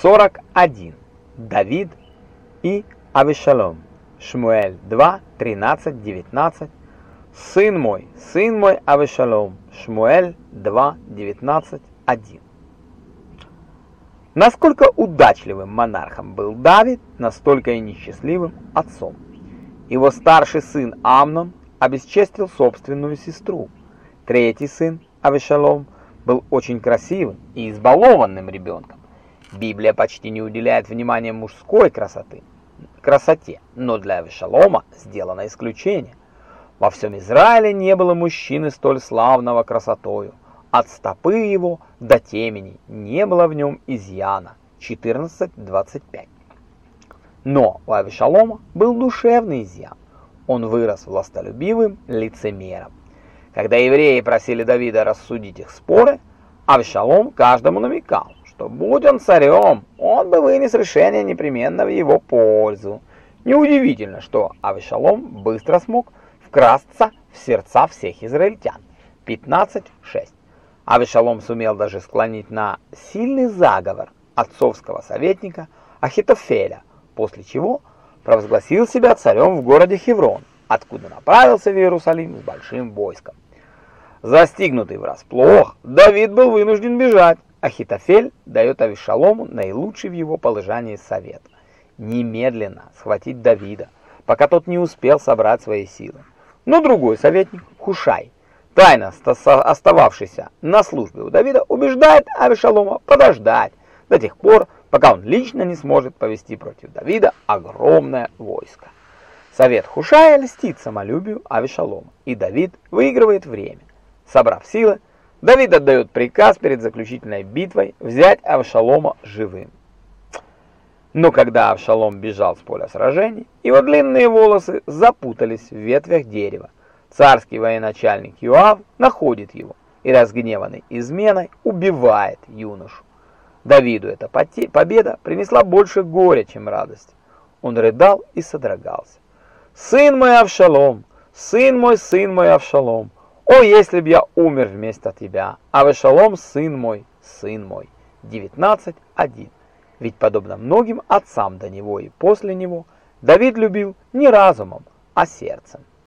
41. Давид и Авишалом. Шмуэль 2, 13, 19. Сын мой, сын мой Авишалом. Шмуэль 2, 19, 1. Насколько удачливым монархом был Давид, настолько и несчастливым отцом. Его старший сын Амнон обесчестил собственную сестру. Третий сын Авишалом был очень красивым и избалованным ребенком. Библия почти не уделяет внимания мужской красоты, красоте, но для Авишалома сделано исключение. Во всем Израиле не было мужчины столь славного красотою. От стопы его до темени не было в нем изъяна. 14.25 Но у Авишалома был душевный изъян. Он вырос властолюбивым лицемером. Когда евреи просили Давида рассудить их споры, Авишалом каждому намекал, что будь он царем, он бы вынес решение непременно в его пользу. Неудивительно, что Авишалом быстро смог вкрасться в сердца всех израильтян. 15.6 Авишалом сумел даже склонить на сильный заговор отцовского советника Ахитофеля, после чего провозгласил себя царем в городе Хеврон, откуда направился в Иерусалим с большим войском. Застигнутый врасплох, Давид был вынужден бежать. Ахитофель дает Авишалому наилучший в его положении совет. Немедленно схватить Давида, пока тот не успел собрать свои силы. Но другой советник, Хушай, тайно остававшийся на службе у Давида, убеждает Авишалома подождать до тех пор, пока он лично не сможет повести против Давида огромное войско. Совет Хушая льстит самолюбию Авишалома, и Давид выигрывает время. Собрав силы, Давид отдает приказ перед заключительной битвой взять Авшалома живым. Но когда Авшалом бежал с поля сражений, его длинные волосы запутались в ветвях дерева. Царский военачальник Юав находит его и, разгневанный изменой, убивает юношу. Давиду эта победа принесла больше горя, чем радости. Он рыдал и содрогался. «Сын мой Авшалом! Сын мой, сын мой Авшалом! О, если б я умер вместо тебя! Авшалом, сын мой, сын мой!» 19.1 Ведь, подобно многим отцам до него и после него, Давид любил не разумом, а сердцем.